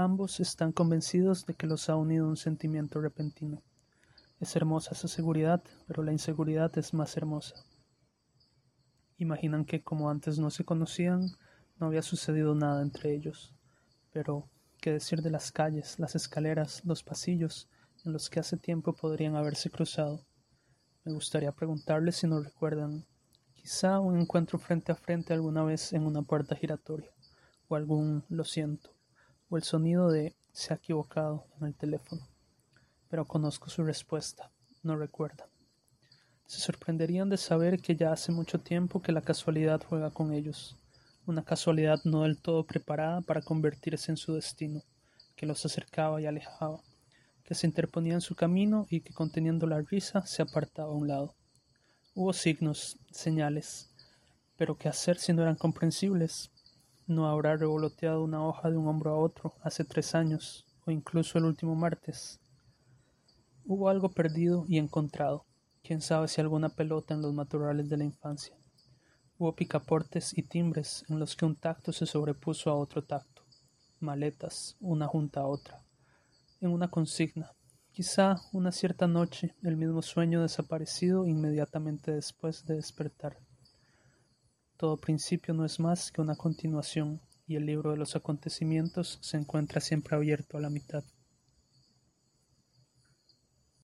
Ambos están convencidos de que los ha unido un sentimiento repentino. Es hermosa esa seguridad, pero la inseguridad es más hermosa. Imaginan que como antes no se conocían, no había sucedido nada entre ellos. Pero, ¿qué decir de las calles, las escaleras, los pasillos, en los que hace tiempo podrían haberse cruzado? Me gustaría preguntarles si no recuerdan, quizá un encuentro frente a frente alguna vez en una puerta giratoria, o algún lo siento, o el sonido de se ha equivocado en el teléfono. Pero conozco su respuesta, no recuerda. Se sorprenderían de saber que ya hace mucho tiempo que la casualidad juega con ellos, una casualidad no del todo preparada para convertirse en su destino, que los acercaba y alejaba, que se interponía en su camino y que conteniendo la risa se apartaba a un lado. Hubo signos, señales, pero qué hacer si no eran comprensibles, no habrá revoloteado una hoja de un hombro a otro hace tres años, o incluso el último martes. Hubo algo perdido y encontrado, quién sabe si alguna pelota en los matorrales de la infancia. Hubo picaportes y timbres en los que un tacto se sobrepuso a otro tacto, maletas, una junta a otra, en una consigna, quizá una cierta noche, el mismo sueño desaparecido inmediatamente después de despertar. Todo principio no es más que una continuación, y el libro de los acontecimientos se encuentra siempre abierto a la mitad.